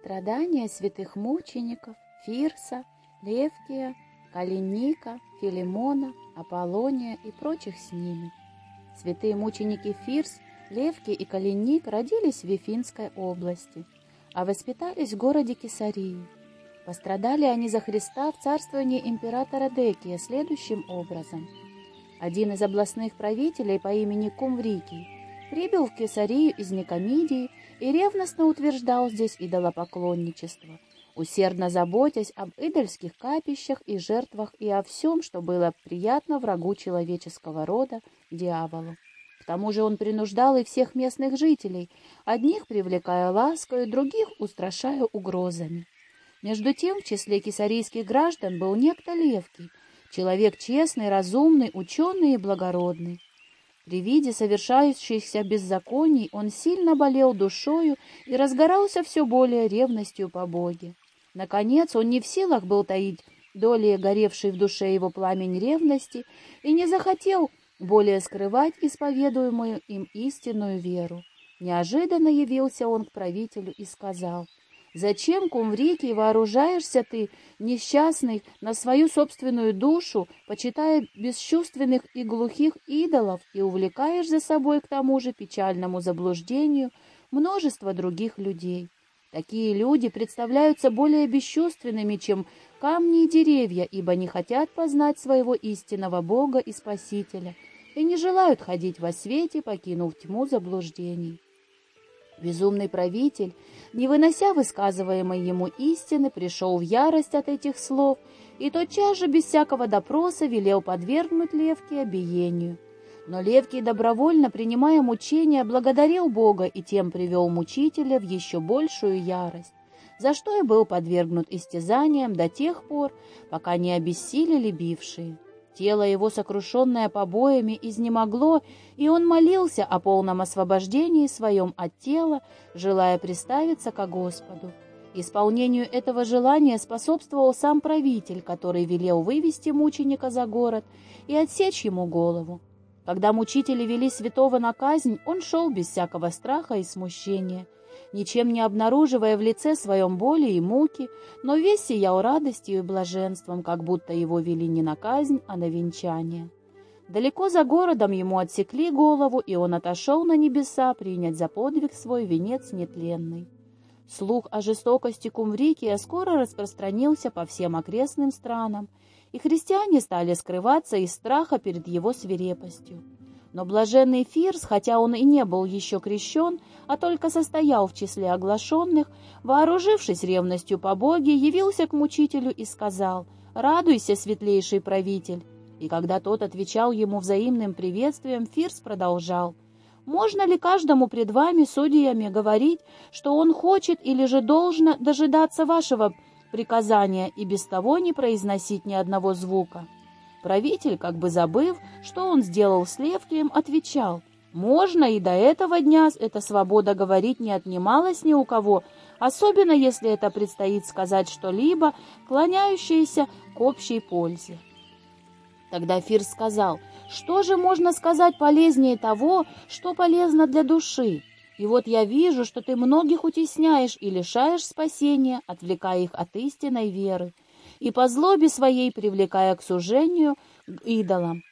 Страдания святых мучеников Фирса, Левкия, Калиника, Филимона, Аполлония и прочих с ними. Святые мученики Фирс, Левки и Калиник родились в Вифинской области, а воспитались в городе Кесарии. Пострадали они за Христа в царствовании императора Декия следующим образом. Один из областных правителей по имени Кумврикий прибыл в Кесарию из Никомидии и ревностно утверждал здесь идолопоклонничество, усердно заботясь об идольских капищах и жертвах и о всем, что было приятно врагу человеческого рода, дьяволу. К тому же он принуждал и всех местных жителей, одних привлекая ласкою, других устрашая угрозами. Между тем в числе кесарийских граждан был некто Левкий, человек честный, разумный, ученый и благородный. При виде совершающихся беззаконий он сильно болел душою и разгорался все более ревностью по Боге. Наконец, он не в силах был таить долее горевший в душе его пламень ревности и не захотел более скрывать исповедуемую им истинную веру. Неожиданно явился он к правителю и сказал — Зачем, Кумврикий, вооружаешься ты, несчастный, на свою собственную душу, почитая бесчувственных и глухих идолов, и увлекаешь за собой к тому же печальному заблуждению множество других людей? Такие люди представляются более бесчувственными, чем камни и деревья, ибо не хотят познать своего истинного Бога и Спасителя и не желают ходить во свете, покинув тьму заблуждений. Безумный правитель, не вынося высказываемой ему истины, пришел в ярость от этих слов и тотчас же без всякого допроса велел подвергнуть Левке обиению. Но Левкий, добровольно принимая мучения, благодарил Бога и тем привел мучителя в еще большую ярость, за что и был подвергнут истязаниям до тех пор, пока не обессилели бившие. Тело его, сокрушенное побоями, изнемогло, и он молился о полном освобождении своем от тела, желая приставиться ко Господу. Исполнению этого желания способствовал сам правитель, который велел вывести мученика за город и отсечь ему голову. Когда мучители вели святого на казнь, он шел без всякого страха и смущения — ничем не обнаруживая в лице своем боли и муки, но весь сиял радостью и блаженством, как будто его вели не на казнь, а на венчание. Далеко за городом ему отсекли голову, и он отошел на небеса принять за подвиг свой венец нетленный. Слух о жестокости Кумврикия скоро распространился по всем окрестным странам, и христиане стали скрываться из страха перед его свирепостью. Но блаженный Фирс, хотя он и не был еще крещен, а только состоял в числе оглашенных, вооружившись ревностью по Боге, явился к мучителю и сказал «Радуйся, светлейший правитель!» И когда тот отвечал ему взаимным приветствием, Фирс продолжал «Можно ли каждому пред вами, судьями, говорить, что он хочет или же должно дожидаться вашего приказания и без того не произносить ни одного звука?» Правитель, как бы забыв, что он сделал с Левкием, отвечал, «Можно и до этого дня эта свобода говорить не отнималась ни у кого, особенно если это предстоит сказать что-либо, клоняющееся к общей пользе». Тогда Фир сказал, «Что же можно сказать полезнее того, что полезно для души? И вот я вижу, что ты многих утесняешь и лишаешь спасения, отвлекая их от истинной веры и по злобе своей привлекая к сужению идолам.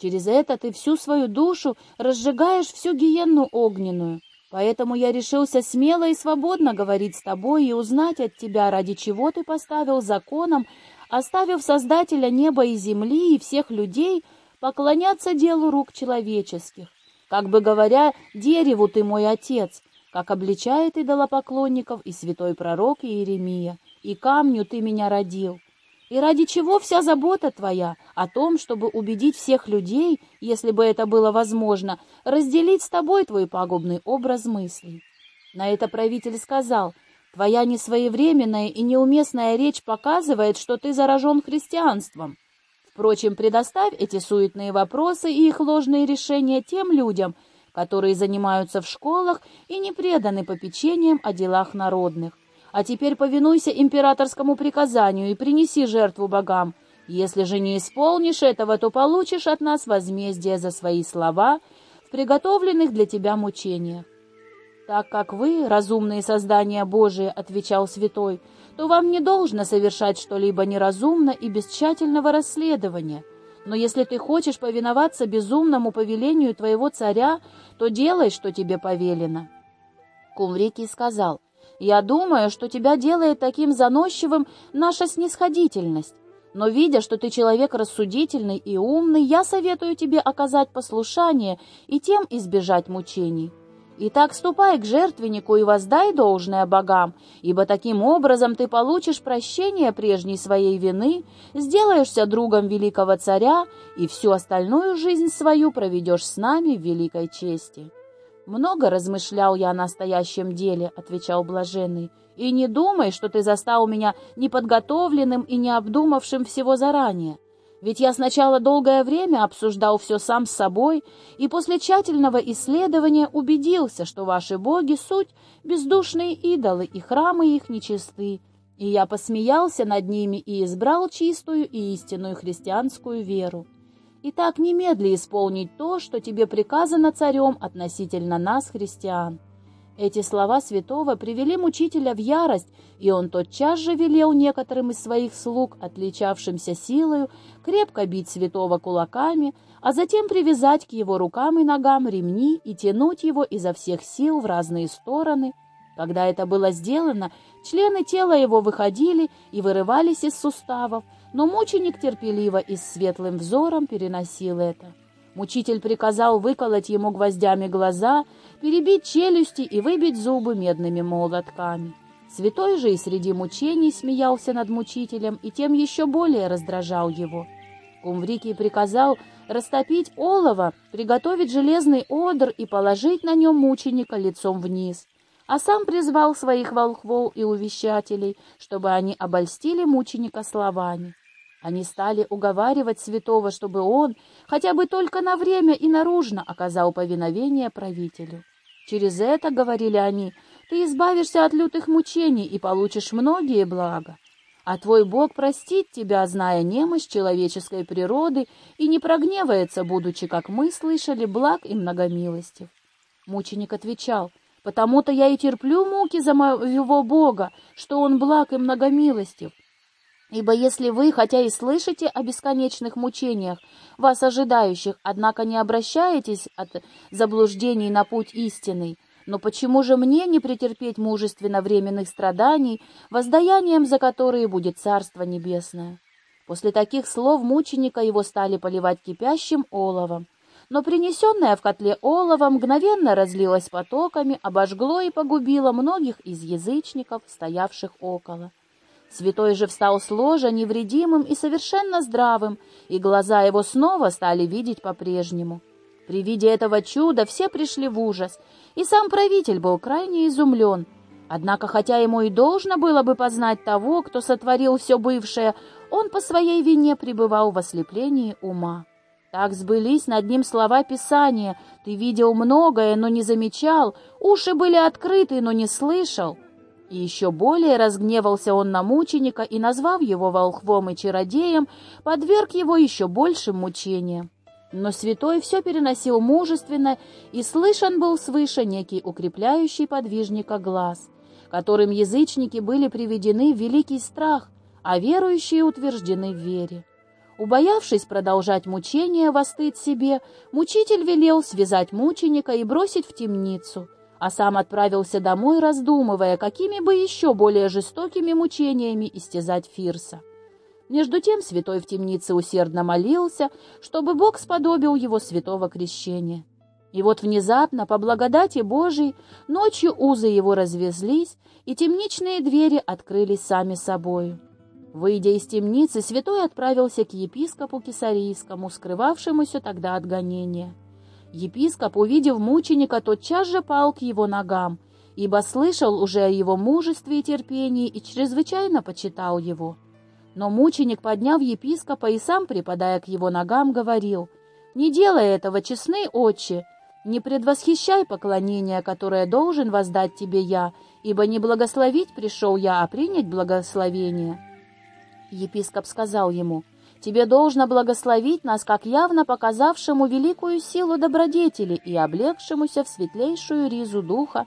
Через это ты всю свою душу разжигаешь всю гиенну огненную. Поэтому я решился смело и свободно говорить с тобой и узнать от тебя, ради чего ты поставил законом, оставив Создателя неба и земли и всех людей поклоняться делу рук человеческих. Как бы говоря, дереву ты мой отец, как обличает идолопоклонников и святой пророк Иеремия и камню ты меня родил. И ради чего вся забота твоя о том, чтобы убедить всех людей, если бы это было возможно, разделить с тобой твой пагубный образ мыслей? На это правитель сказал, твоя несвоевременная и неуместная речь показывает, что ты заражен христианством. Впрочем, предоставь эти суетные вопросы и их ложные решения тем людям, которые занимаются в школах и не преданы попечениям о делах народных. А теперь повинуйся императорскому приказанию и принеси жертву богам. Если же не исполнишь этого, то получишь от нас возмездие за свои слова в приготовленных для тебя мучениях. так как вы, разумные создания Божии, — отвечал святой, — то вам не должно совершать что-либо неразумно и без тщательного расследования. Но если ты хочешь повиноваться безумному повелению твоего царя, то делай, что тебе повелено». Кумрикий сказал, «Я думаю, что тебя делает таким заносчивым наша снисходительность. Но, видя, что ты человек рассудительный и умный, я советую тебе оказать послушание и тем избежать мучений. Итак, ступай к жертвеннику и воздай должное богам, ибо таким образом ты получишь прощение прежней своей вины, сделаешься другом великого царя и всю остальную жизнь свою проведешь с нами в великой чести». «Много размышлял я о настоящем деле», — отвечал блаженный, «и не думай, что ты застал меня неподготовленным и не обдумавшим всего заранее. Ведь я сначала долгое время обсуждал все сам с собой и после тщательного исследования убедился, что ваши боги — суть бездушные идолы, и храмы их нечисты, и я посмеялся над ними и избрал чистую и истинную христианскую веру. Итак, немедли исполнить то, что тебе приказано царем относительно нас, христиан». Эти слова святого привели мучителя в ярость, и он тотчас же велел некоторым из своих слуг, отличавшимся силою, крепко бить святого кулаками, а затем привязать к его рукам и ногам ремни и тянуть его изо всех сил в разные стороны. Когда это было сделано, члены тела его выходили и вырывались из суставов, но мученик терпеливо и с светлым взором переносил это. Мучитель приказал выколоть ему гвоздями глаза, перебить челюсти и выбить зубы медными молотками. Святой же и среди мучений смеялся над мучителем и тем еще более раздражал его. Кумврикий приказал растопить олово, приготовить железный одр и положить на нем мученика лицом вниз, а сам призвал своих волхвов и увещателей, чтобы они обольстили мученика словами. Они стали уговаривать святого, чтобы он хотя бы только на время и наружно оказал повиновение правителю. Через это, говорили они, ты избавишься от лютых мучений и получишь многие блага. А твой Бог простит тебя, зная немощь человеческой природы, и не прогневается, будучи, как мы слышали, благ и многомилостив. Мученик отвечал, «Потому-то я и терплю муки за моего Бога, что Он благ и многомилостив, Ибо если вы, хотя и слышите о бесконечных мучениях, вас ожидающих, однако не обращаетесь от заблуждений на путь истинный, но почему же мне не претерпеть мужественно временных страданий, воздаянием за которые будет Царство Небесное? После таких слов мученика его стали поливать кипящим оловом, но принесенное в котле олово мгновенно разлилось потоками, обожгло и погубило многих из язычников, стоявших около. Святой же встал с ложа невредимым и совершенно здравым, и глаза его снова стали видеть по-прежнему. При виде этого чуда все пришли в ужас, и сам правитель был крайне изумлен. Однако, хотя ему и должно было бы познать того, кто сотворил все бывшее, он по своей вине пребывал в ослеплении ума. Так сбылись над ним слова Писания «Ты видел многое, но не замечал, уши были открыты, но не слышал». И еще более разгневался он на мученика и, назвав его волхвом и чародеем, подверг его еще большим мучениям. Но святой все переносил мужественно, и слышан был свыше некий укрепляющий подвижника глаз, которым язычники были приведены в великий страх, а верующие утверждены в вере. Убоявшись продолжать мучение во стыд себе, мучитель велел связать мученика и бросить в темницу — а сам отправился домой, раздумывая, какими бы еще более жестокими мучениями истязать Фирса. Между тем святой в темнице усердно молился, чтобы Бог сподобил его святого крещения. И вот внезапно, по благодати Божией, ночью узы его развезлись, и темничные двери открылись сами собою. Выйдя из темницы, святой отправился к епископу Кесарийскому, скрывавшемуся тогда от гонения. Епископ, увидев мученика, тотчас же пал к его ногам, ибо слышал уже о его мужестве и терпении и чрезвычайно почитал его. Но мученик, подняв епископа и сам, припадая к его ногам, говорил, «Не делай этого, честный отче, не предвосхищай поклонение, которое должен воздать тебе я, ибо не благословить пришел я, а принять благословение». Епископ сказал ему, Тебе должно благословить нас, как явно показавшему великую силу добродетели и облегшемуся в светлейшую ризу духа,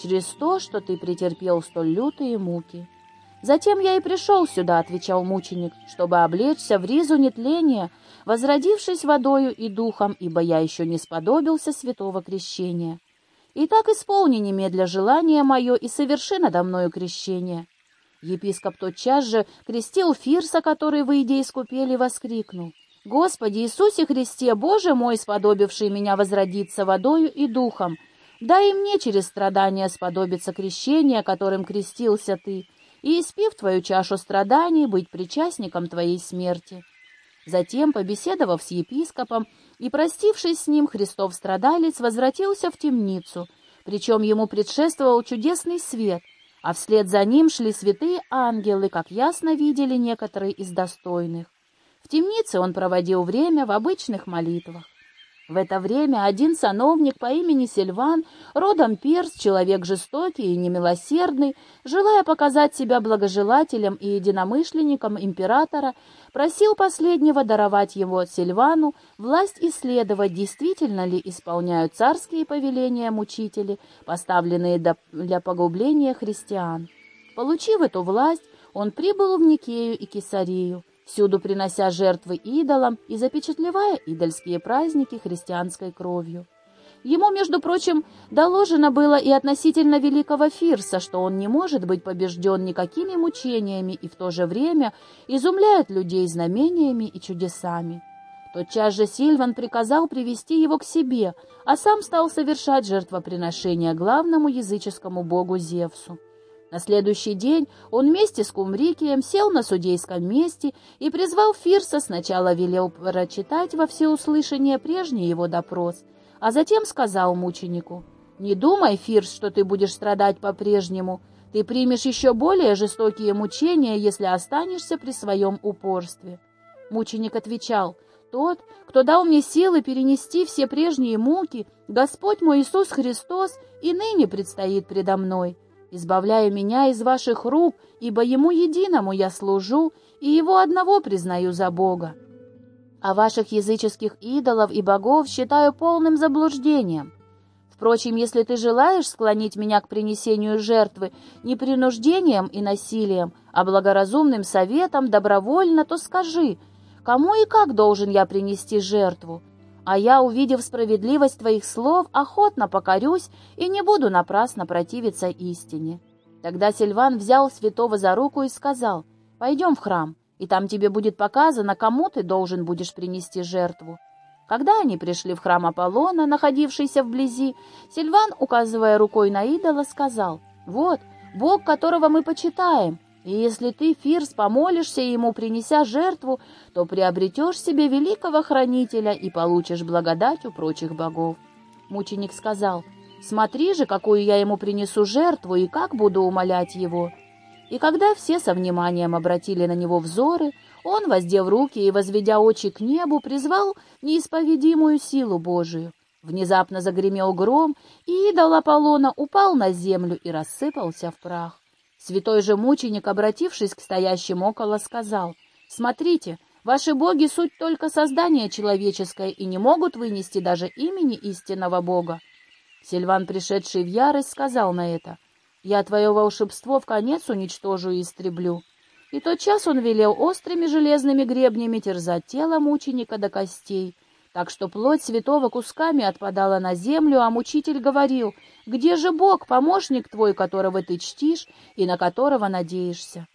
через то, что ты претерпел столь лютые муки. Затем я и пришел сюда, — отвечал мученик, — чтобы облечься в ризу нетления, возродившись водою и духом, ибо я еще не сподобился святого крещения. Итак, исполни немедля желание мое и соверши надо мною крещение. Епископ тотчас же крестил Фирса, который, выйдя из купели, воскликнул. «Господи Иисусе Христе, Боже мой, сподобивший меня возродиться водою и духом, дай мне через страдания сподобиться крещения, которым крестился Ты, и, испив Твою чашу страданий, быть причастником Твоей смерти». Затем, побеседовав с епископом и простившись с ним, Христов страдалец возвратился в темницу, причем ему предшествовал чудесный свет — а вслед за ним шли святые ангелы, как ясно видели некоторые из достойных. В темнице он проводил время в обычных молитвах. В это время один сановник по имени Сильван, родом перс, человек жестокий и немилосердный, желая показать себя благожелателем и единомышленником императора, просил последнего даровать его Сильвану власть исследовать, действительно ли исполняют царские повеления мучители, поставленные для погубления христиан. Получив эту власть, он прибыл в Никею и Кесарию, всюду принося жертвы идолам и запечатлевая идольские праздники христианской кровью. Ему, между прочим, доложено было и относительно великого Фирса, что он не может быть побежден никакими мучениями и в то же время изумляет людей знамениями и чудесами. Тотчас же Сильван приказал привести его к себе, а сам стал совершать жертвоприношение главному языческому богу Зевсу. На следующий день он вместе с Кумрикием сел на судейском месте и призвал Фирса, сначала велел прочитать во всеуслышание прежний его допрос, а затем сказал мученику, «Не думай, Фирс, что ты будешь страдать по-прежнему. Ты примешь еще более жестокие мучения, если останешься при своем упорстве». Мученик отвечал, «Тот, кто дал мне силы перенести все прежние муки, Господь мой Иисус Христос, и ныне предстоит предо мной» избавляя меня из ваших рук, ибо Ему единому я служу, и Его одного признаю за Бога. А ваших языческих идолов и богов считаю полным заблуждением. Впрочем, если ты желаешь склонить меня к принесению жертвы не принуждением и насилием, а благоразумным советом добровольно, то скажи, кому и как должен я принести жертву, а я, увидев справедливость твоих слов, охотно покорюсь и не буду напрасно противиться истине». Тогда Сильван взял святого за руку и сказал, «Пойдем в храм, и там тебе будет показано, кому ты должен будешь принести жертву». Когда они пришли в храм Аполлона, находившийся вблизи, Сильван, указывая рукой на идола, сказал, «Вот, Бог, которого мы почитаем, и если ты, Фирс, помолишься ему, принеся жертву, то приобретешь себе великого хранителя и получишь благодать у прочих богов. Мученик сказал, смотри же, какую я ему принесу жертву и как буду умолять его. И когда все со вниманием обратили на него взоры, он, воздев руки и возведя очи к небу, призвал неисповедимую силу Божию. Внезапно загремел гром, и идол Аполлона упал на землю и рассыпался в прах. Святой же мученик, обратившись к стоящим около, сказал, «Смотрите, ваши боги — суть только создание человеческое и не могут вынести даже имени истинного Бога». Сильван, пришедший в ярость, сказал на это, «Я твое волшебство в конец уничтожу и истреблю». И тот час он велел острыми железными гребнями терзать тело мученика до костей, так что плоть святого кусками отпадала на землю, а мучитель говорил, «Где же Бог, помощник твой, которого ты чтишь и на которого надеешься?»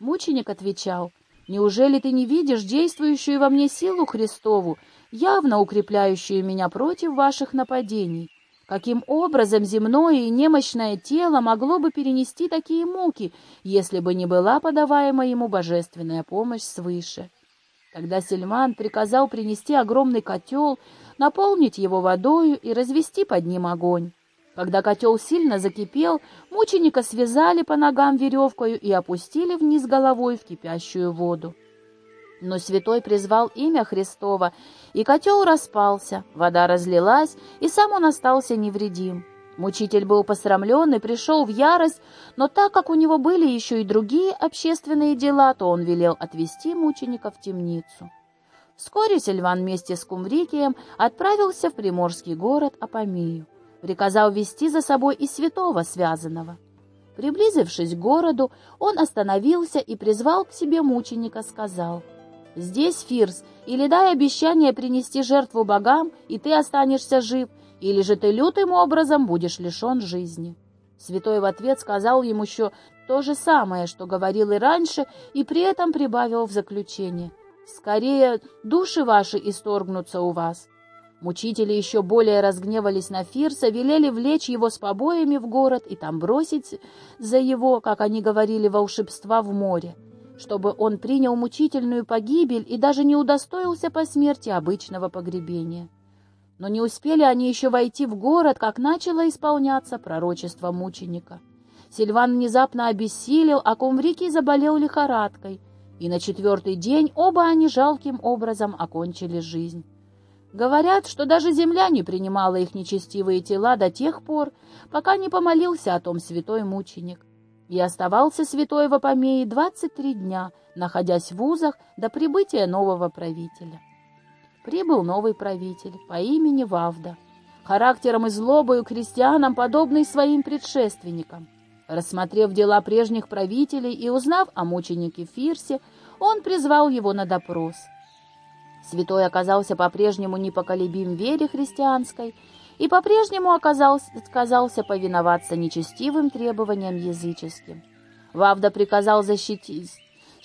Мученик отвечал, «Неужели ты не видишь действующую во мне силу Христову, явно укрепляющую меня против ваших нападений? Каким образом земное и немощное тело могло бы перенести такие муки, если бы не была подаваема ему божественная помощь свыше?» Тогда Сельман приказал принести огромный котел, наполнить его водою и развести под ним огонь. Когда котел сильно закипел, мученика связали по ногам веревкою и опустили вниз головой в кипящую воду. Но святой призвал имя Христова, и котел распался, вода разлилась, и сам он остался невредим. Мучитель был посрамлен и пришел в ярость, но так как у него были еще и другие общественные дела, то он велел отвезти мученика в темницу. Вскоре Сильван вместе с Кумрикием отправился в приморский город Апамию. Приказал вести за собой и святого связанного. Приблизившись к городу, он остановился и призвал к себе мученика, сказал, «Здесь, Фирс, или дай обещание принести жертву богам, и ты останешься жив, или же ты лютым образом будешь лишен жизни». Святой в ответ сказал ему еще то же самое, что говорил и раньше, и при этом прибавил в заключение. «Скорее души ваши исторгнутся у вас». Мучители еще более разгневались на Фирса, велели влечь его с побоями в город и там бросить за его, как они говорили, волшебства в море, чтобы он принял мучительную погибель и даже не удостоился по смерти обычного погребения. Но не успели они еще войти в город, как начало исполняться пророчество мученика. Сильван внезапно обессилел, а Кумврикий заболел лихорадкой, и на четвертый день оба они жалким образом окончили жизнь. Говорят, что даже земля не принимала их нечестивые тела до тех пор, пока не помолился о том святой мученик. И оставался святой в Апомее 23 дня, находясь в узах до прибытия нового правителя прибыл новый правитель по имени Вавда, характером и злобою крестьянам, подобный своим предшественникам. Рассмотрев дела прежних правителей и узнав о мученике Фирсе, он призвал его на допрос. Святой оказался по-прежнему непоколебим в вере христианской и по-прежнему отказался повиноваться нечестивым требованиям языческим. Вавда приказал защитить,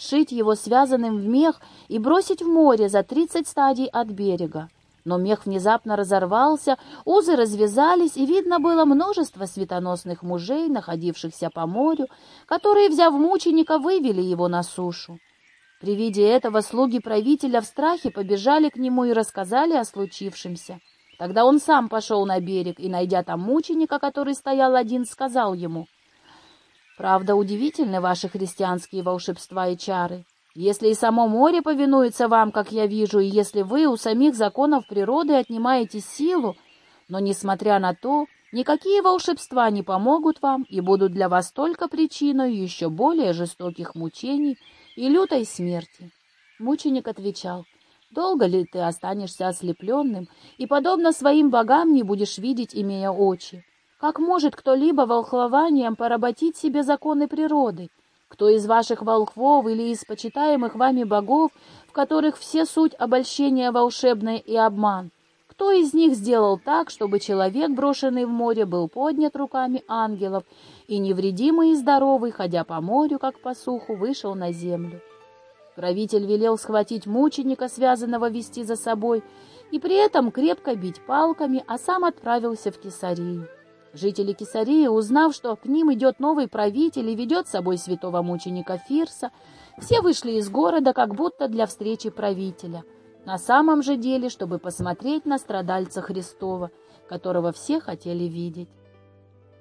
сшить его связанным в мех и бросить в море за тридцать стадий от берега. Но мех внезапно разорвался, узы развязались, и видно было множество светоносных мужей, находившихся по морю, которые, взяв мученика, вывели его на сушу. При виде этого слуги правителя в страхе побежали к нему и рассказали о случившемся. Тогда он сам пошел на берег и, найдя там мученика, который стоял один, сказал ему — Правда, удивительны ваши христианские волшебства и чары. Если и само море повинуется вам, как я вижу, и если вы у самих законов природы отнимаете силу, но, несмотря на то, никакие волшебства не помогут вам и будут для вас только причиной еще более жестоких мучений и лютой смерти. Мученик отвечал, «Долго ли ты останешься ослепленным и, подобно своим богам, не будешь видеть, имея очи? Как может кто-либо волхвованием поработить себе законы природы? Кто из ваших волхвов или из почитаемых вами богов, в которых все суть обольщения волшебное и обман? Кто из них сделал так, чтобы человек, брошенный в море, был поднят руками ангелов и невредимый и здоровый, ходя по морю, как по суху, вышел на землю? Правитель велел схватить мученика, связанного вести за собой, и при этом крепко бить палками, а сам отправился в Кесарию. Жители Кесарии, узнав, что к ним идет новый правитель и ведет с собой святого мученика Фирса, все вышли из города как будто для встречи правителя. На самом же деле, чтобы посмотреть на страдальца Христова, которого все хотели видеть.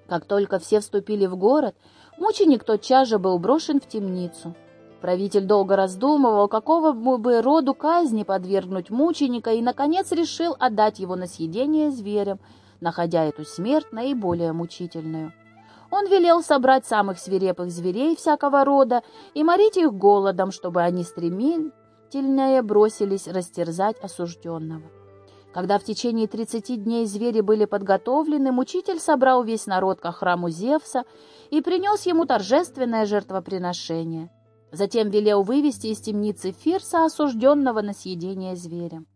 Как только все вступили в город, мученик тотчас же был брошен в темницу. Правитель долго раздумывал, какого бы роду казни подвергнуть мученика, и, наконец, решил отдать его на съедение зверям – находя эту смерть наиболее мучительную. Он велел собрать самых свирепых зверей всякого рода и морить их голодом, чтобы они стремительнее бросились растерзать осужденного. Когда в течение тридцати дней звери были подготовлены, мучитель собрал весь народ ко храму Зевса и принес ему торжественное жертвоприношение. Затем велел вывести из темницы Фирса, осужденного на съедение зверем.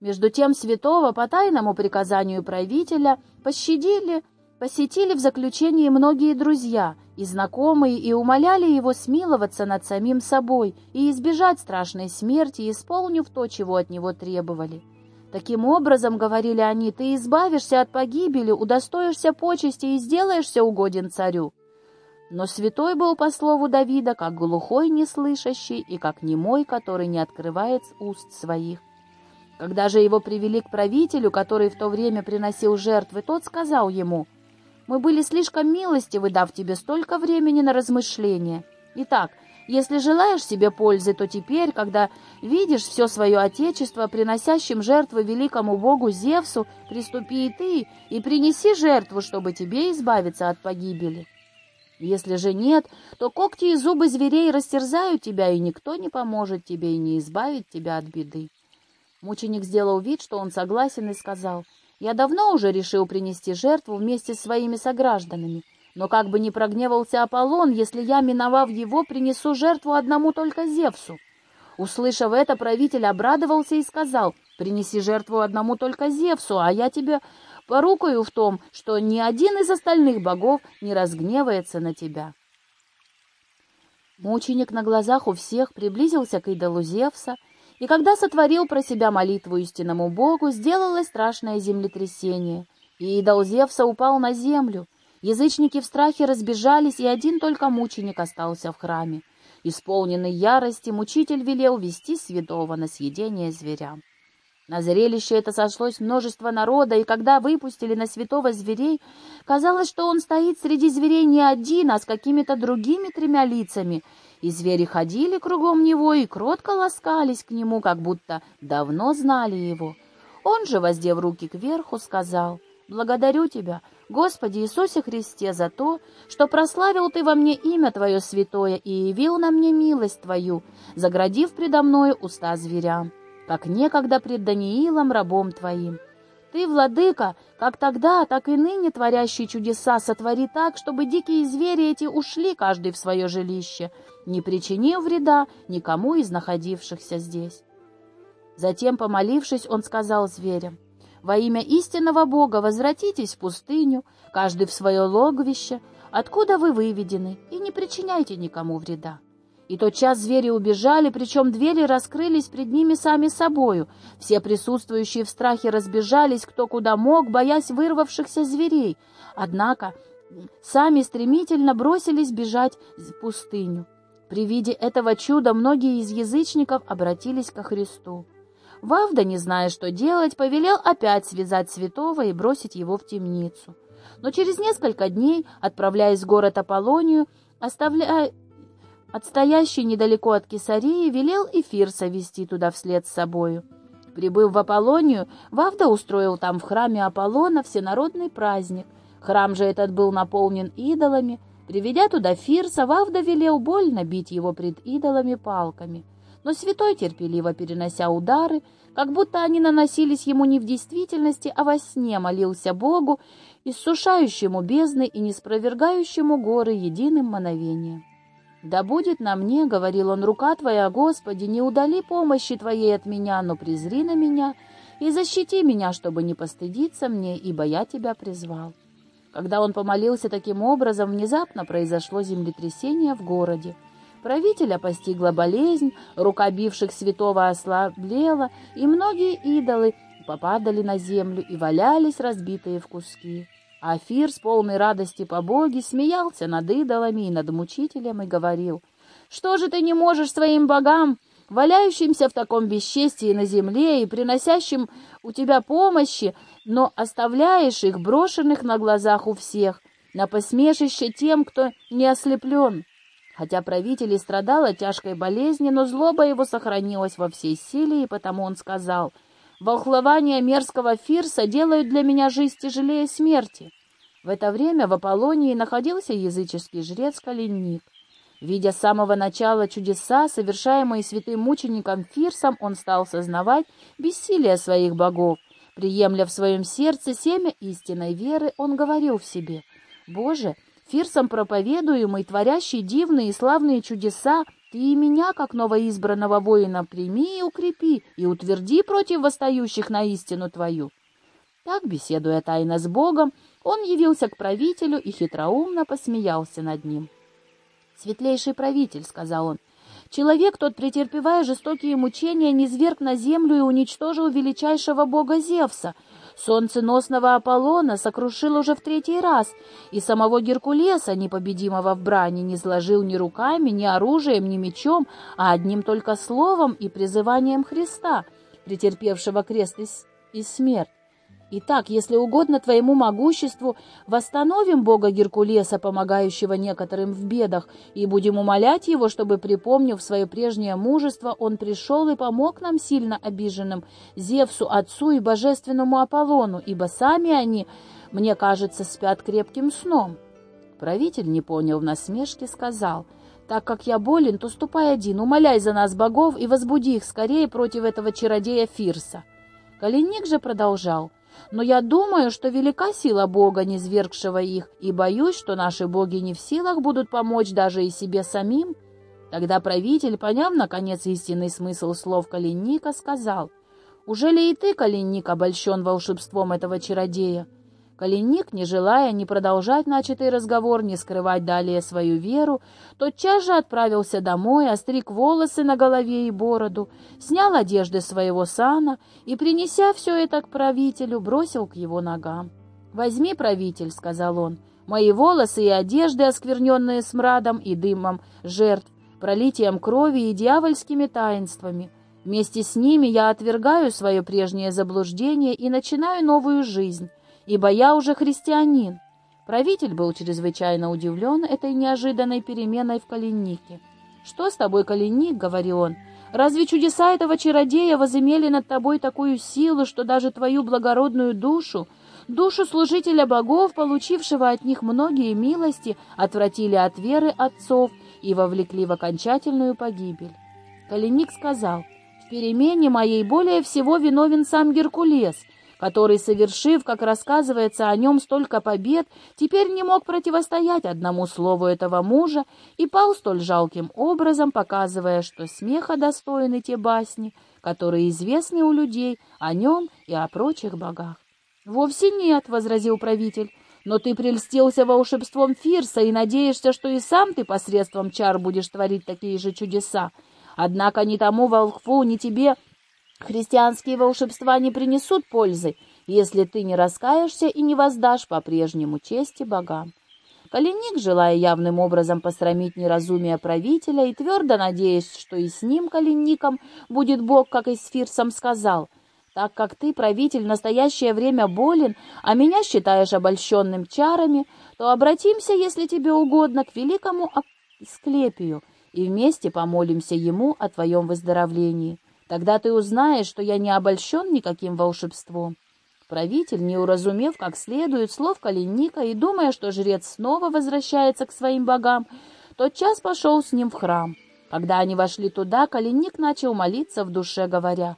Между тем святого по тайному приказанию правителя пощадили, посетили в заключении многие друзья и знакомые и умоляли его смиловаться над самим собой и избежать страшной смерти, исполнив то, чего от него требовали. Таким образом, говорили они, ты избавишься от погибели, удостоишься почести и сделаешься угоден царю. Но святой был по слову Давида, как глухой неслышащий и как немой, который не открывает уст своих. Когда же его привели к правителю, который в то время приносил жертвы, тот сказал ему, «Мы были слишком милостивы, дав тебе столько времени на размышление. Итак, если желаешь себе пользы, то теперь, когда видишь все свое отечество, приносящим жертвы великому богу Зевсу, приступи и ты, и принеси жертву, чтобы тебе избавиться от погибели. Если же нет, то когти и зубы зверей растерзают тебя, и никто не поможет тебе и не избавит тебя от беды. Мученик сделал вид, что он согласен, и сказал, Я давно уже решил принести жертву вместе с своими согражданами, но как бы ни прогневался Аполлон, если я, миновав его, принесу жертву одному только Зевсу. Услышав это, правитель обрадовался и сказал, «Принеси жертву одному только Зевсу, а я тебе порукаю в том, что ни один из остальных богов не разгневается на тебя». Мученик на глазах у всех приблизился к идолу Зевса, и когда сотворил про себя молитву истинному Богу, сделалось страшное землетрясение, и идол Зевса упал на землю. Язычники в страхе разбежались, и один только мученик остался в храме. Исполненный ярости, мучитель велел вести святого на съедение зверям. На зрелище это сошлось множество народа, и когда выпустили на святого зверей, казалось, что он стоит среди зверей не один, а с какими-то другими тремя лицами, и звери ходили кругом него и кротко ласкались к нему, как будто давно знали его. Он же, воздев руки кверху, сказал, «Благодарю Тебя, Господи Иисусе Христе, за то, что прославил Ты во мне имя Твое святое и явил на мне милость Твою, заградив предо мною уста зверям» как некогда пред Даниилом, рабом твоим. Ты, владыка, как тогда, так и ныне творящий чудеса, сотвори так, чтобы дикие звери эти ушли каждый в свое жилище, не причинив вреда никому из находившихся здесь. Затем, помолившись, он сказал зверям, «Во имя истинного Бога возвратитесь в пустыню, каждый в свое логовище, откуда вы выведены, и не причиняйте никому вреда». И тотчас звери убежали, причем двери раскрылись пред ними сами собою. Все присутствующие в страхе разбежались, кто куда мог, боясь вырвавшихся зверей. Однако сами стремительно бросились бежать в пустыню. При виде этого чуда многие из язычников обратились ко Христу. Вавда, не зная, что делать, повелел опять связать святого и бросить его в темницу. Но через несколько дней, отправляясь в город Аполлонию, оставляя Отстоящий недалеко от Кесарии велел Эфирса вести туда вслед с собою. Прибыв в Аполлонию, Вавда устроил там в храме Аполлона всенародный праздник. Храм же этот был наполнен идолами. Приведя туда Фирса, Вавда велел больно бить его пред идолами палками. Но святой, терпеливо перенося удары, как будто они наносились ему не в действительности, а во сне молился Богу, иссушающему бездны и неспровергающему горы единым мановением. «Да будет на мне, — говорил он, — рука Твоя, Господи, не удали помощи Твоей от меня, но презри на меня и защити меня, чтобы не постыдиться мне, ибо я Тебя призвал». Когда он помолился таким образом, внезапно произошло землетрясение в городе. Правителя постигла болезнь, рука бивших святого ослаблела, и многие идолы попадали на землю и валялись разбитые в куски. Афир с полной радости по боге смеялся над идолами и над мучителем и говорил, «Что же ты не можешь своим богам, валяющимся в таком бесчестии на земле и приносящим у тебя помощи, но оставляешь их брошенных на глазах у всех, на посмешище тем, кто не ослеплен?» Хотя правитель и страдал от тяжкой болезни, но злоба его сохранилась во всей силе, и потому он сказал — Волхлования мерзкого Фирса делают для меня жизнь тяжелее смерти. В это время в Аполлонии находился языческий жрец Калинник. Видя с самого начала чудеса, совершаемые святым мучеником Фирсом, он стал сознавать бессилие своих богов. Приемля в своем сердце семя истинной веры, он говорил в себе, «Боже, Фирсом проповедуемый, творящий дивные и славные чудеса, ты и меня, как новоизбранного воина, прими и укрепи, и утверди против восстающих на истину твою». Так, беседуя тайно с Богом, он явился к правителю и хитроумно посмеялся над ним. «Светлейший правитель», — сказал он, — «человек тот, претерпевая жестокие мучения, низверг на землю и уничтожил величайшего бога Зевса, Солнценосного Аполлона сокрушил уже в третий раз, и самого Геркулеса, непобедимого в брани, не сложил ни руками, ни оружием, ни мечом, а одним только словом и призыванием Христа, претерпевшего крест и смерть. Итак, если угодно твоему могуществу, восстановим Бога Геркулеса, помогающего некоторым в бедах, и будем умолять его, чтобы, припомнив свое прежнее мужество, он пришел и помог нам сильно обиженным, Зевсу, Отцу и Божественному Аполлону, ибо сами они, мне кажется, спят крепким сном». Правитель не понял в насмешке, сказал, «Так как я болен, то ступай один, умоляй за нас богов и возбуди их скорее против этого чародея Фирса». Калиник же продолжал, но я думаю, что велика сила Бога, низвергшего их, и боюсь, что наши боги не в силах будут помочь даже и себе самим. Тогда правитель, поняв, наконец, истинный смысл слов Калинника, сказал, «Уже ли и ты, Калинник, обольщен волшебством этого чародея?» Калинник, не желая ни продолжать начатый разговор, ни скрывать далее свою веру, тотчас же отправился домой, остриг волосы на голове и бороду, снял одежды своего сана и, принеся все это к правителю, бросил к его ногам. «Возьми, правитель», — сказал он, — «мои волосы и одежды, оскверненные смрадом и дымом жертв, пролитием крови и дьявольскими таинствами. Вместе с ними я отвергаю свое прежнее заблуждение и начинаю новую жизнь, ибо я уже христианин. Правитель был чрезвычайно удивлен этой неожиданной переменой в Калиннике. «Что с тобой, Калинник?» — говорил он. «Разве чудеса этого чародея возымели над тобой такую силу, что даже твою благородную душу, душу служителя богов, получившего от них многие милости, отвратили от веры отцов и вовлекли в окончательную погибель?» Калинник сказал, «В перемене моей более всего виновен сам Геркулес» который, совершив, как рассказывается о нем, столько побед, теперь не мог противостоять одному слову этого мужа и пал столь жалким образом, показывая, что смеха достойны те басни, которые известны у людей о нем и о прочих богах. «Вовсе нет», — возразил правитель, — «но ты прельстился волшебством Фирса и надеешься, что и сам ты посредством чар будешь творить такие же чудеса. Однако ни тому волхву, ни тебе Христианские волшебства не принесут пользы, если ты не раскаешься и не воздашь по-прежнему чести богам. Калиник, желая явным образом посрамить неразумие правителя и твердо надеясь, что и с ним, Калиником, будет Бог, как и с Фирсом, сказал, «Так как ты, правитель, в настоящее время болен, а меня считаешь обольщенным чарами, то обратимся, если тебе угодно, к великому Асклепию и вместе помолимся ему о твоем выздоровлении». Тогда ты узнаешь, что я не обольщен никаким волшебством». Правитель, не уразумев как следует слов Калинника и думая, что жрец снова возвращается к своим богам, тотчас пошел с ним в храм. Когда они вошли туда, Калинник начал молиться в душе, говоря,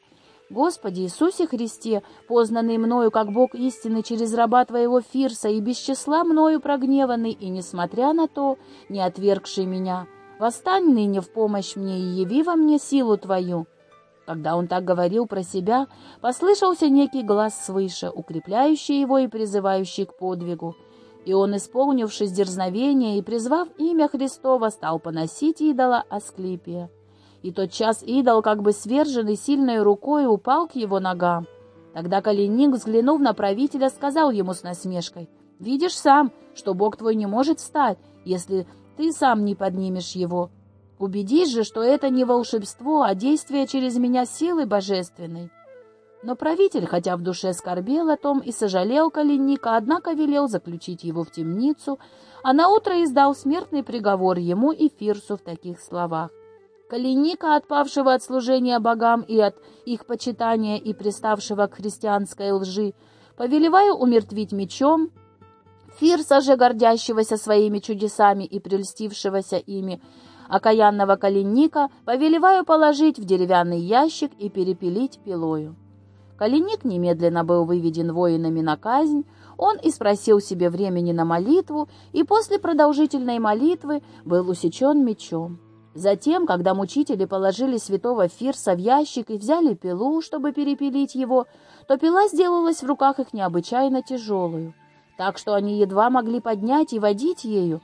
«Господи Иисусе Христе, познанный мною как Бог истины через раба Твоего Фирса и без числа мною прогневанный, и, несмотря на то, не отвергший меня, восстань ныне в помощь мне и яви во мне силу Твою». Когда он так говорил про себя, послышался некий глаз свыше, укрепляющий его и призывающий к подвигу. И он, исполнившись дерзновения и призвав имя Христова, стал поносить идола Асклипия. И тот час идол, как бы сверженный сильной рукой, упал к его ногам. Тогда Калиник, взглянув на правителя, сказал ему с насмешкой, «Видишь сам, что Бог твой не может встать, если ты сам не поднимешь его. Убедись же, что это не волшебство, а действие через меня силы божественной. Но правитель, хотя в душе скорбел о том и сожалел Калинника, однако велел заключить его в темницу, а наутро издал смертный приговор ему и Фирсу в таких словах. Калинника, отпавшего от служения богам и от их почитания и приставшего к христианской лжи, повелеваю умертвить мечом, Фирса же, гордящегося своими чудесами и прельстившегося ими, окаянного коленника повелеваю положить в деревянный ящик и перепилить пилою. Коленник немедленно был выведен воинами на казнь, он и спросил себе времени на молитву, и после продолжительной молитвы был усечен мечом. Затем, когда мучители положили святого Фирса в ящик и взяли пилу, чтобы перепилить его, то пила сделалась в руках их необычайно тяжелую, так что они едва могли поднять и водить ею,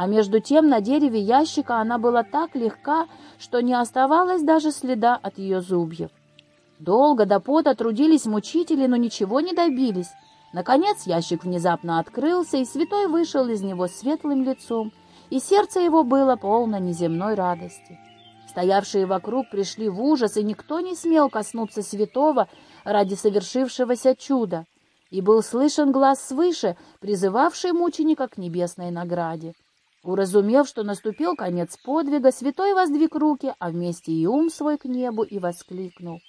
а между тем на дереве ящика она была так легка, что не оставалось даже следа от ее зубьев. Долго до пота трудились мучители, но ничего не добились. Наконец ящик внезапно открылся, и святой вышел из него светлым лицом, и сердце его было полно неземной радости. Стоявшие вокруг пришли в ужас, и никто не смел коснуться святого ради совершившегося чуда, и был слышен глаз свыше, призывавший мученика к небесной награде. Уразумев, что наступил конец подвига, святой воздвиг руки, а вместе и ум свой к небу, и воскликнул.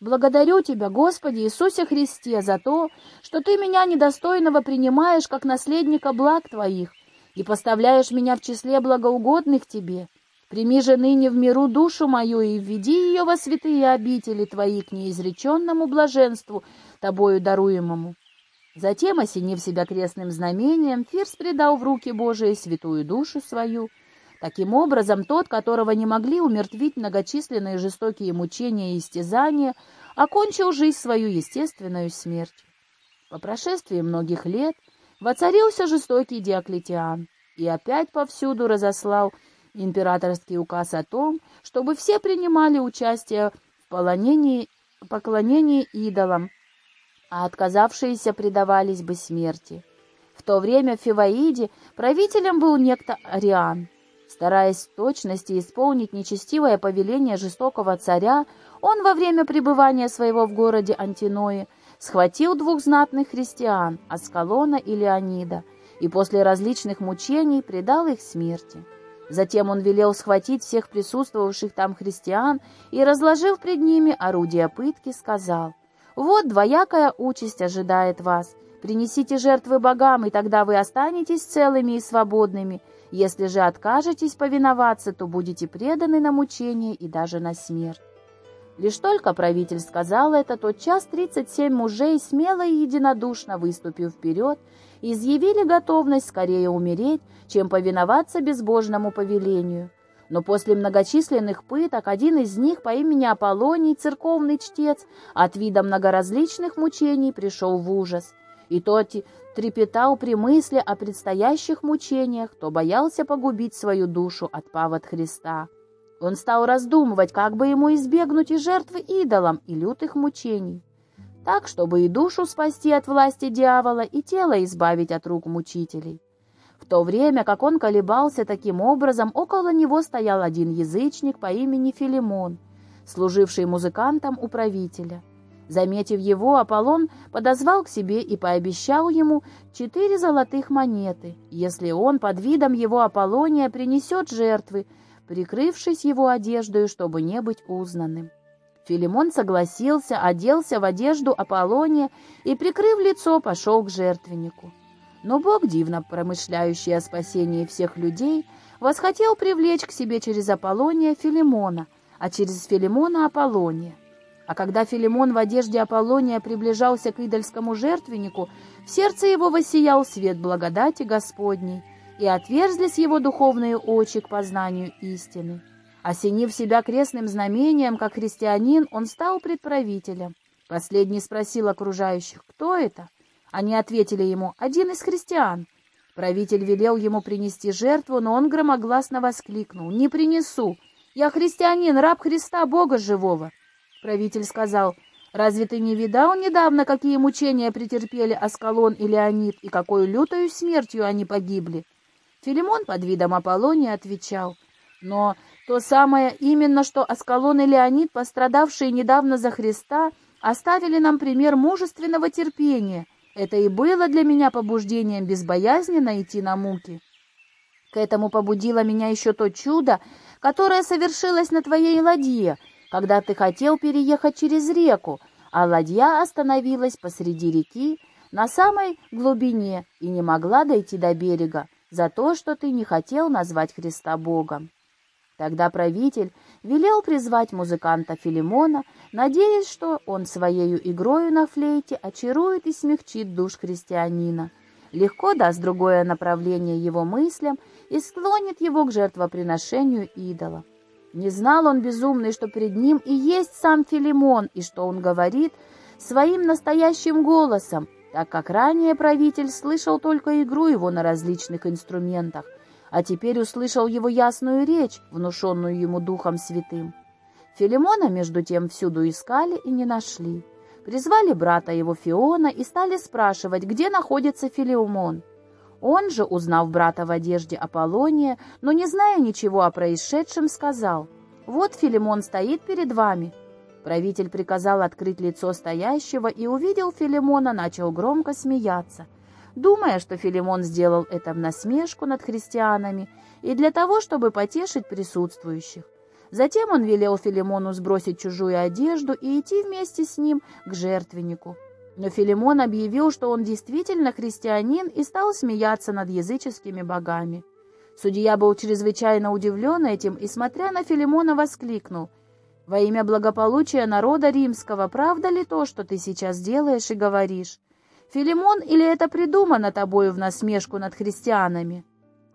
«Благодарю Тебя, Господи Иисусе Христе, за то, что Ты меня недостойного принимаешь как наследника благ Твоих и поставляешь меня в числе благоугодных Тебе. Прими же ныне в миру душу мою и введи ее во святые обители твои к неизреченному блаженству, тобою даруемому». Затем, осенив себя крестным знамением, Фирс предал в руки Божии святую душу свою. Таким образом, тот, которого не могли умертвить многочисленные жестокие мучения и истязания, окончил жизнь свою естественную смертью. По прошествии многих лет воцарился жестокий Диоклетиан и опять повсюду разослал императорский указ о том, чтобы все принимали участие в поклонении идолам, а отказавшиеся предавались бы смерти. В то время в Фиваиде правителем был некто Ариан. Стараясь в точности исполнить нечестивое повеление жестокого царя, он во время пребывания своего в городе Антиное схватил двух знатных христиан, Аскалона и Леонида, и после различных мучений предал их смерти. Затем он велел схватить всех присутствовавших там христиан и, разложив пред ними орудия пытки, сказал, «Вот двоякая участь ожидает вас. Принесите жертвы богам, и тогда вы останетесь целыми и свободными. Если же откажетесь повиноваться, то будете преданы на мучение и даже на смерть». Лишь только правитель сказал это, тот час тридцать семь мужей, смело и единодушно выступив вперед, изъявили готовность скорее умереть, чем повиноваться безбожному повелению. Но после многочисленных пыток один из них по имени Аполлоний, церковный чтец, от вида многоразличных мучений пришел в ужас. И тот трепетал при мысли о предстоящих мучениях, то боялся погубить свою душу, отпав от Христа. Он стал раздумывать, как бы ему избегнуть и жертвы идолам, и лютых мучений так, чтобы и душу спасти от власти дьявола, и тело избавить от рук мучителей. В то время, как он колебался таким образом, около него стоял один язычник по имени Филимон, служивший музыкантом у правителя. Заметив его, Аполлон подозвал к себе и пообещал ему четыре золотых монеты, если он под видом его Аполлония принесет жертвы, прикрывшись его одеждой, чтобы не быть узнанным. Филимон согласился, оделся в одежду Аполлония и, прикрыв лицо, пошел к жертвеннику. Но Бог, дивно промышляющий о спасении всех людей, восхотел привлечь к себе через Аполлония Филимона, а через Филимона Аполлония. А когда Филимон в одежде Аполлония приближался к идольскому жертвеннику, в сердце его воссиял свет благодати Господней, и отверзлись его духовные очи к познанию истины. Осенив себя крестным знамением, как христианин, он стал предправителем. Последний спросил окружающих, кто это? Они ответили ему, один из христиан. Правитель велел ему принести жертву, но он громогласно воскликнул, «Не принесу! Я христианин, раб Христа, Бога живого!» Правитель сказал, «Разве ты не видал недавно, какие мучения претерпели Аскалон и Леонид, и какой лютою смертью они погибли?» Филимон под видом Аполлония отвечал, «Но то самое именно, что Аскалон и Леонид, пострадавшие недавно за Христа, оставили нам пример мужественного терпения. Это и было для меня побуждением безбоязненно идти на муки. К этому побудило меня еще то чудо, которое совершилось на твоей ладье, когда ты хотел переехать через реку, а ладья остановилась посреди реки на самой глубине и не могла дойти до берега за то, что ты не хотел назвать Христа Богом. Тогда правитель велел призвать музыканта Филимона, надеясь, что он своею игрою на флейте очарует и смягчит душ христианина, легко даст другое направление его мыслям и склонит его к жертвоприношению идола. Не знал он безумный, что перед ним и есть сам Филимон, и что он говорит своим настоящим голосом, так как ранее правитель слышал только игру его на различных инструментах, а теперь услышал его ясную речь, внушенную ему Духом Святым. Филимона, между тем, всюду искали и не нашли. Призвали брата его Фиона и стали спрашивать, где находится Филимон. Он же, узнав брата в одежде Аполлония, но не зная ничего о происшедшем, сказал, «Вот Филимон стоит перед вами». Правитель приказал открыть лицо стоящего и увидел Филимона, начал громко смеяться думая, что Филимон сделал это в насмешку над христианами и для того, чтобы потешить присутствующих. Затем он велел Филимону сбросить чужую одежду и идти вместе с ним к жертвеннику. Но Филимон объявил, что он действительно христианин и стал смеяться над языческими богами. Судья был чрезвычайно удивлен этим и, смотря на Филимона, воскликнул. «Во имя благополучия народа римского, правда ли то, что ты сейчас делаешь и говоришь? Филимон, или это придумано тобою в насмешку над христианами?»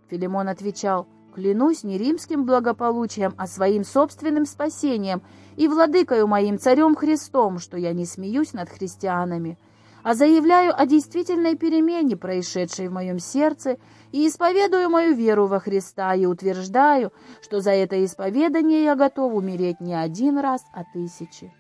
Филимон отвечал, «Клянусь не римским благополучием, а своим собственным спасением и владыкою моим царем Христом, что я не смеюсь над христианами, а заявляю о действительной перемене, происшедшей в моем сердце, и исповедую мою веру во Христа, и утверждаю, что за это исповедание я готов умереть не один раз, а тысячи».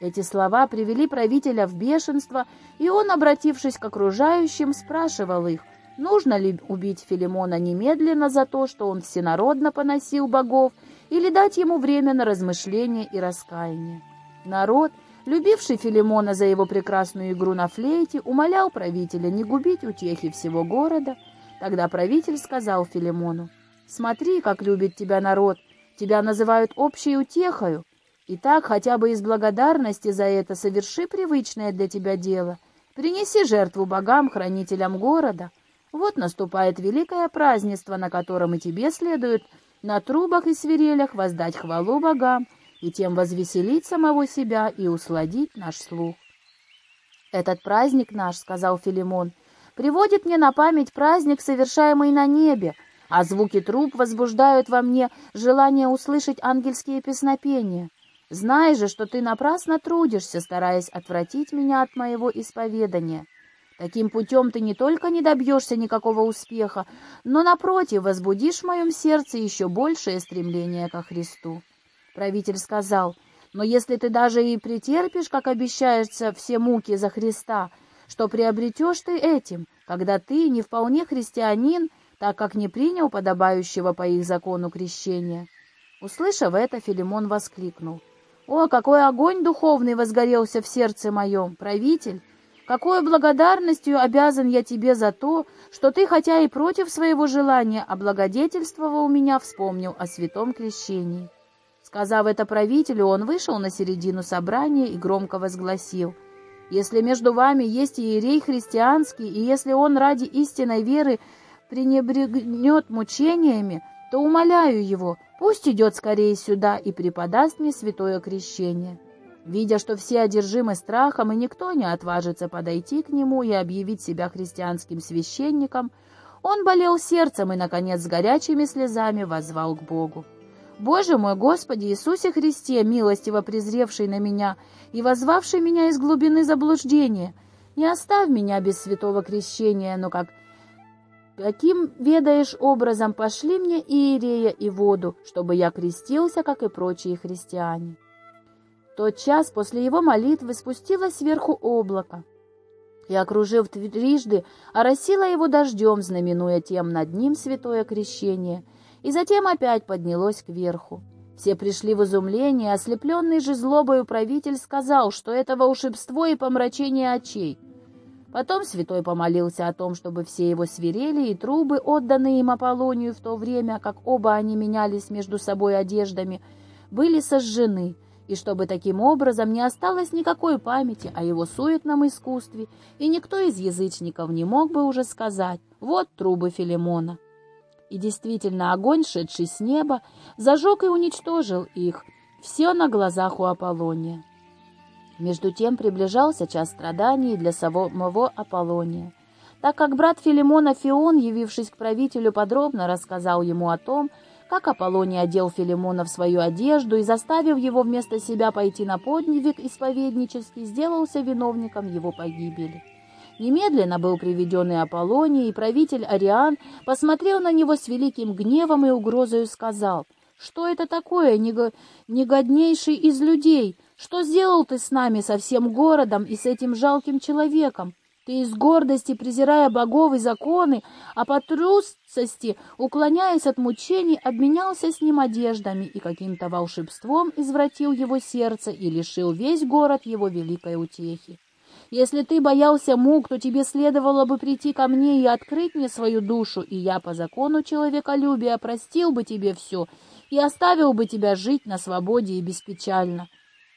Эти слова привели правителя в бешенство, и он, обратившись к окружающим, спрашивал их, нужно ли убить Филимона немедленно за то, что он всенародно поносил богов, или дать ему время на размышление и раскаяние. Народ, любивший Филимона за его прекрасную игру на флейте, умолял правителя не губить утехи всего города. Тогда правитель сказал Филимону, «Смотри, как любит тебя народ, тебя называют общей утехою, Итак, хотя бы из благодарности за это соверши привычное для тебя дело. Принеси жертву богам, хранителям города. Вот наступает великое празднество, на котором и тебе следует на трубах и свирелях воздать хвалу богам и тем возвеселить самого себя и усладить наш слух. «Этот праздник наш, — сказал Филимон, — приводит мне на память праздник, совершаемый на небе, а звуки труб возбуждают во мне желание услышать ангельские песнопения. Знай же, что ты напрасно трудишься, стараясь отвратить меня от моего исповедания. Таким путем ты не только не добьешься никакого успеха, но, напротив, возбудишь в моем сердце еще большее стремление ко Христу. Правитель сказал, но если ты даже и претерпишь, как обещается, все муки за Христа, что приобретешь ты этим, когда ты не вполне христианин, так как не принял подобающего по их закону крещения? Услышав это, Филимон воскликнул — о, какой огонь духовный возгорелся в сердце моем, правитель! Какой благодарностью обязан я тебе за то, что ты, хотя и против своего желания, облагодетельствовал меня, вспомнил о святом крещении. Сказав это правителю, он вышел на середину собрания и громко возгласил, «Если между вами есть иерей христианский, и если он ради истинной веры пренебрегнет мучениями, то умоляю его, Пусть идет скорее сюда и преподаст мне святое крещение. Видя, что все одержимы страхом, и никто не отважится подойти к нему и объявить себя христианским священником, он болел сердцем и, наконец, с горячими слезами возвал к Богу. «Боже мой, Господи Иисусе Христе, милостиво презревший на меня и возвавший меня из глубины заблуждения, не оставь меня без святого крещения, но как Каким, ведаешь, образом пошли мне Иерея и воду, чтобы я крестился, как и прочие христиане? тот час после его молитвы спустилось сверху облако, и, окружив трижды, оросила его дождем, знаменуя тем над ним святое крещение, и затем опять поднялось кверху. Все пришли в изумление, ослепленный же злобою правитель сказал, что это волшебство и помрачение очей — Потом святой помолился о том, чтобы все его свирели и трубы, отданные им Аполлонию в то время, как оба они менялись между собой одеждами, были сожжены, и чтобы таким образом не осталось никакой памяти о его суетном искусстве, и никто из язычников не мог бы уже сказать «вот трубы Филимона». И действительно, огонь, шедший с неба, зажег и уничтожил их, все на глазах у Аполлония. Между тем приближался час страданий для самого Аполлония. Так как брат Филимона Фион, явившись к правителю, подробно рассказал ему о том, как Аполлоний одел Филимона в свою одежду и, заставив его вместо себя пойти на подневик исповеднический, сделался виновником его погибели. Немедленно был приведен и Аполлоний, и правитель Ариан посмотрел на него с великим гневом и угрозой сказал, «Что это такое, негоднейший из людей? Что сделал ты с нами, со всем городом и с этим жалким человеком? Ты из гордости, презирая богов и законы, а по трусости, уклоняясь от мучений, обменялся с ним одеждами и каким-то волшебством извратил его сердце и лишил весь город его великой утехи. Если ты боялся мук, то тебе следовало бы прийти ко мне и открыть мне свою душу, и я по закону человеколюбия простил бы тебе все и оставил бы тебя жить на свободе и беспечально.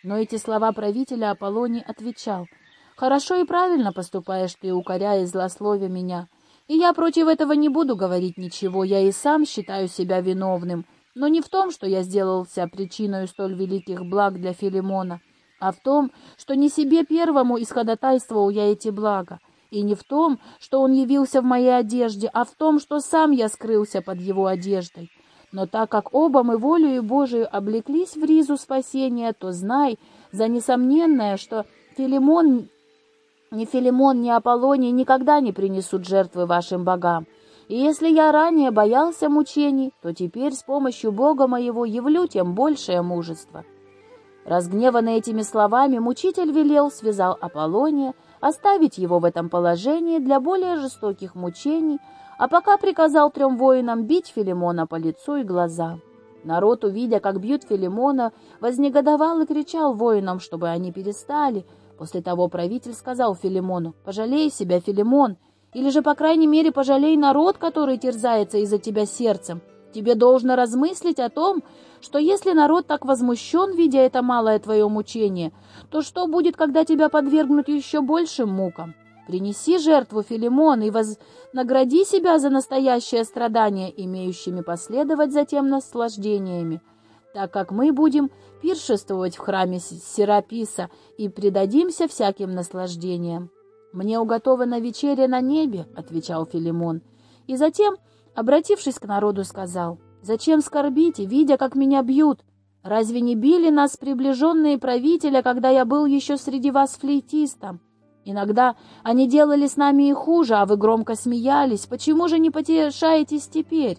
Но эти слова правителя Аполлоний отвечал, «Хорошо и правильно поступаешь ты, укоряя и злословя меня, И я против этого не буду говорить ничего, я и сам считаю себя виновным, но не в том, что я сделался причиной столь великих благ для Филимона, а в том, что не себе первому исходотайствовал я эти блага, и не в том, что он явился в моей одежде, а в том, что сам я скрылся под его одеждой. Но так как оба мы волею Божию облеклись в ризу спасения, то знай за несомненное, что Филимон, ни Филимон, ни Аполлоний никогда не принесут жертвы вашим богам. И если я ранее боялся мучений, то теперь с помощью Бога моего явлю тем большее мужество». Разгневанный этими словами, мучитель велел, связал Аполлония, оставить его в этом положении для более жестоких мучений, а пока приказал трем воинам бить Филимона по лицу и глазам. Народ, увидя, как бьют Филимона, вознегодовал и кричал воинам, чтобы они перестали. После того правитель сказал Филимону, «Пожалей себя, Филимон, или же, по крайней мере, пожалей народ, который терзается из-за тебя сердцем. Тебе должно размыслить о том, что если народ так возмущен, видя это малое твое мучение, то что будет, когда тебя подвергнут еще большим мукам? Принеси жертву Филимон и вознагради себя за настоящее страдание, имеющими последовать затем наслаждениями, так как мы будем пиршествовать в храме Сераписа и предадимся всяким наслаждениям. «Мне уготована вечеря на небе», — отвечал Филимон. И затем, обратившись к народу, сказал, «Зачем скорбите, видя, как меня бьют? Разве не били нас приближенные правителя, когда я был еще среди вас флейтистом? Иногда они делали с нами и хуже, а вы громко смеялись. Почему же не потешаетесь теперь?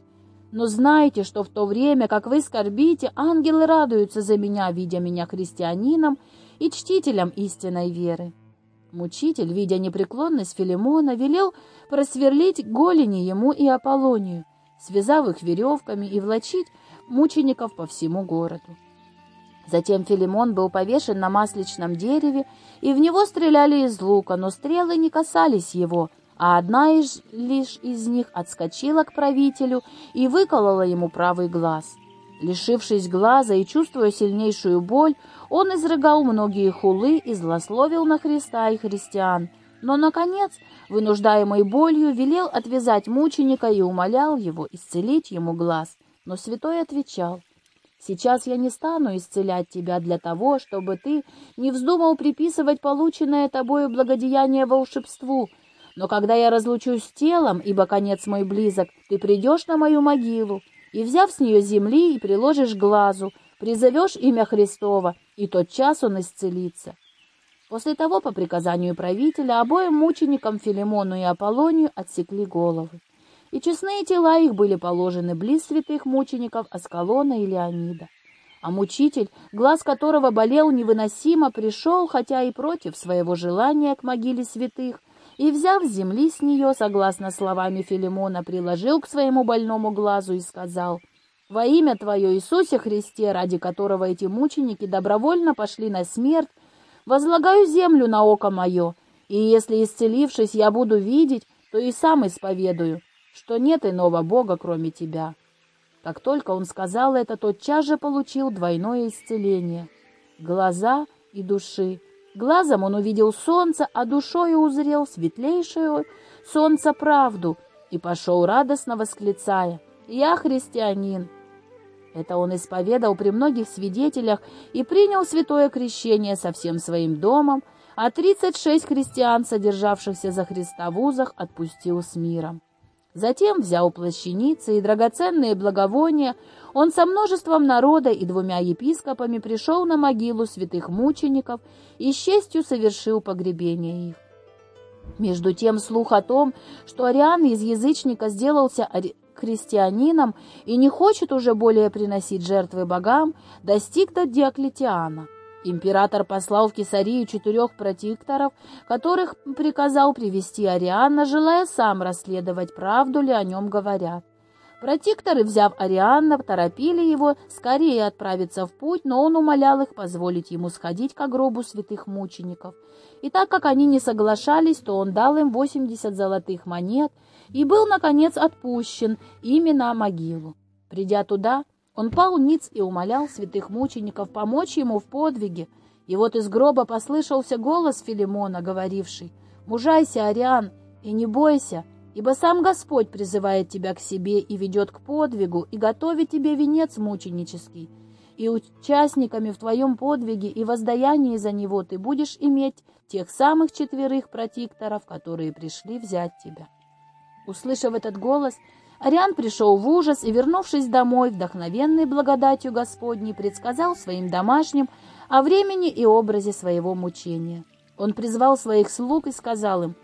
Но знайте, что в то время, как вы скорбите, ангелы радуются за меня, видя меня христианином и чтителем истинной веры». Мучитель, видя непреклонность Филимона, велел просверлить голени ему и Аполлонию, связав их веревками и влачить мучеников по всему городу. Затем Филимон был повешен на масличном дереве, и в него стреляли из лука, но стрелы не касались его, а одна из, лишь из них отскочила к правителю и выколола ему правый глаз. Лишившись глаза и чувствуя сильнейшую боль, он изрыгал многие хулы и злословил на Христа и христиан, но, наконец, вынуждаемый болью, велел отвязать мученика и умолял его исцелить ему глаз. Но святой отвечал, «Сейчас я не стану исцелять тебя для того, чтобы ты не вздумал приписывать полученное тобою благодеяние волшебству, но когда я разлучусь с телом, ибо конец мой близок, ты придешь на мою могилу, и, взяв с нее земли, и приложишь глазу, призовешь имя Христова, и тот час он исцелится. После того, по приказанию правителя, обоим мученикам Филимону и Аполлонию отсекли головы, и честные тела их были положены близ святых мучеников Аскалона и Леонида. А мучитель, глаз которого болел невыносимо, пришел, хотя и против своего желания, к могиле святых, и, взяв с земли с нее, согласно словами Филимона, приложил к своему больному глазу и сказал — во имя Твое, Иисусе Христе, ради которого эти мученики добровольно пошли на смерть, возлагаю землю на око мое, и если, исцелившись, я буду видеть, то и сам исповедую, что нет иного Бога, кроме Тебя». Как только он сказал это, тотчас же получил двойное исцеление. Глаза и души. Глазом он увидел солнце, а душою узрел светлейшую солнце правду и пошел радостно восклицая «Я христианин, это он исповедал при многих свидетелях и принял святое крещение со всем своим домом, а 36 христиан, содержавшихся за Христа в узах, отпустил с миром. Затем, взял плащаницы и драгоценные благовония, он со множеством народа и двумя епископами пришел на могилу святых мучеников и с честью совершил погребение их. Между тем слух о том, что Ариан из язычника сделался христианином и не хочет уже более приносить жертвы богам, достиг до Диоклетиана. Император послал в Кесарию четырех протекторов, которых приказал привести Ариана, желая сам расследовать, правду ли о нем говорят. Протекторы, взяв Арианна, торопили его скорее отправиться в путь, но он умолял их позволить ему сходить к гробу святых мучеников. И так как они не соглашались, то он дал им восемьдесят золотых монет и был, наконец, отпущен ими на могилу. Придя туда, он пал ниц и умолял святых мучеников помочь ему в подвиге. И вот из гроба послышался голос Филимона, говоривший, «Мужайся, Ариан, и не бойся, ибо сам Господь призывает тебя к себе и ведет к подвигу, и готовит тебе венец мученический, и участниками в твоем подвиге и воздаянии за него ты будешь иметь тех самых четверых протикторов, которые пришли взять тебя». Услышав этот голос, Ариан пришел в ужас и, вернувшись домой, вдохновенный благодатью Господней, предсказал своим домашним о времени и образе своего мучения. Он призвал своих слуг и сказал им,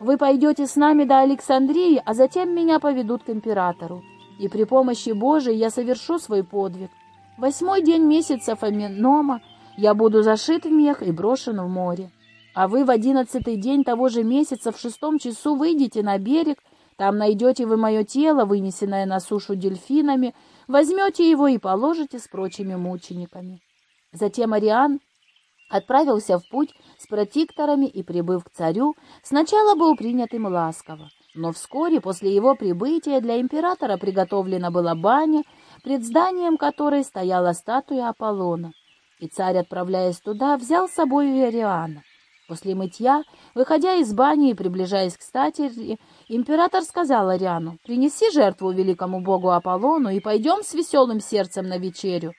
«Вы пойдете с нами до Александрии, а затем меня поведут к императору, и при помощи Божией я совершу свой подвиг. Восьмой день месяца Фоминома я буду зашит в мех и брошен в море. А вы в одиннадцатый день того же месяца в шестом часу выйдете на берег там найдете вы мое тело, вынесенное на сушу дельфинами, возьмете его и положите с прочими мучениками. Затем Ариан отправился в путь с протикторами и, прибыв к царю, сначала был принят им ласково. Но вскоре после его прибытия для императора приготовлена была баня, пред зданием которой стояла статуя Аполлона. И царь, отправляясь туда, взял с собой Иориана. После мытья, выходя из бани и приближаясь к статери, император сказал Ариану, «Принеси жертву великому богу Аполлону и пойдем с веселым сердцем на вечерю».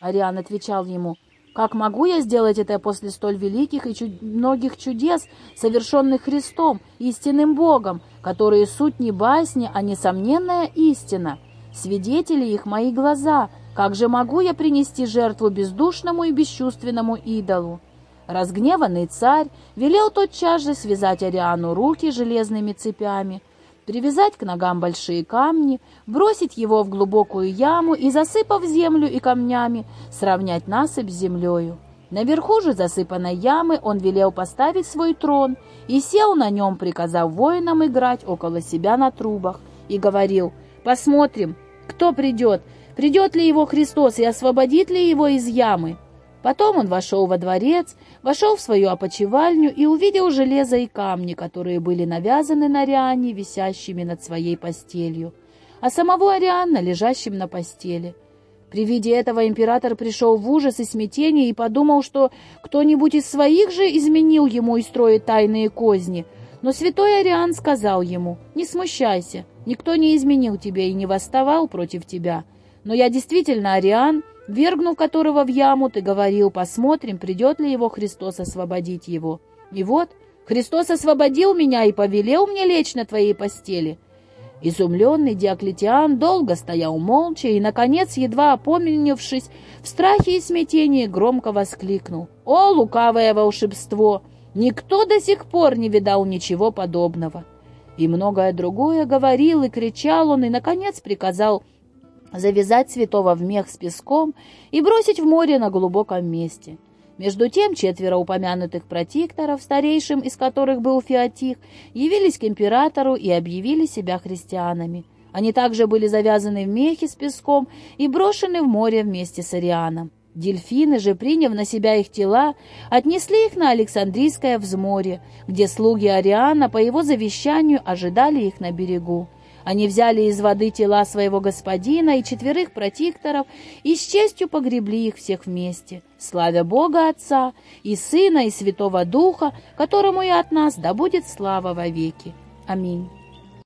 Ариан отвечал ему, «Как могу я сделать это после столь великих и чуд многих чудес, совершенных Христом, истинным Богом, которые суть не басни, а несомненная истина? Свидетели их мои глаза. Как же могу я принести жертву бездушному и бесчувственному идолу?» Разгневанный царь велел тотчас же связать Ариану руки железными цепями, привязать к ногам большие камни, бросить его в глубокую яму и, засыпав землю и камнями, сравнять насыпь с землею. Наверху же засыпанной ямы он велел поставить свой трон и сел на нем, приказав воинам играть около себя на трубах, и говорил, «Посмотрим, кто придет, придет ли его Христос и освободит ли его из ямы». Потом он вошел во дворец, вошел в свою опочивальню и увидел железо и камни, которые были навязаны на Ариане, висящими над своей постелью, а самого Арианна, лежащим на постели. При виде этого император пришел в ужас и смятение и подумал, что кто-нибудь из своих же изменил ему и строит тайные козни. Но святой Ариан сказал ему, «Не смущайся, никто не изменил тебе и не восставал против тебя. Но я действительно Ариан, — вергнув которого в яму, ты говорил, посмотрим, придет ли его Христос освободить его. И вот, Христос освободил меня и повелел мне лечь на твоей постели. Изумленный Диоклетиан долго стоял молча и, наконец, едва опомнившись, в страхе и смятении громко воскликнул. «О, лукавое волшебство! Никто до сих пор не видал ничего подобного!» И многое другое говорил и кричал он, и, наконец, приказал завязать святого в мех с песком и бросить в море на глубоком месте. Между тем четверо упомянутых протикторов, старейшим из которых был Феотих, явились к императору и объявили себя христианами. Они также были завязаны в мехи с песком и брошены в море вместе с Арианом. Дельфины же, приняв на себя их тела, отнесли их на Александрийское взморье, где слуги Ариана по его завещанию ожидали их на берегу. Они взяли из воды тела своего господина и четверых протикторов и с честью погребли их всех вместе, славя Бога Отца и Сына и Святого Духа, которому и от нас да будет слава вовеки. Аминь.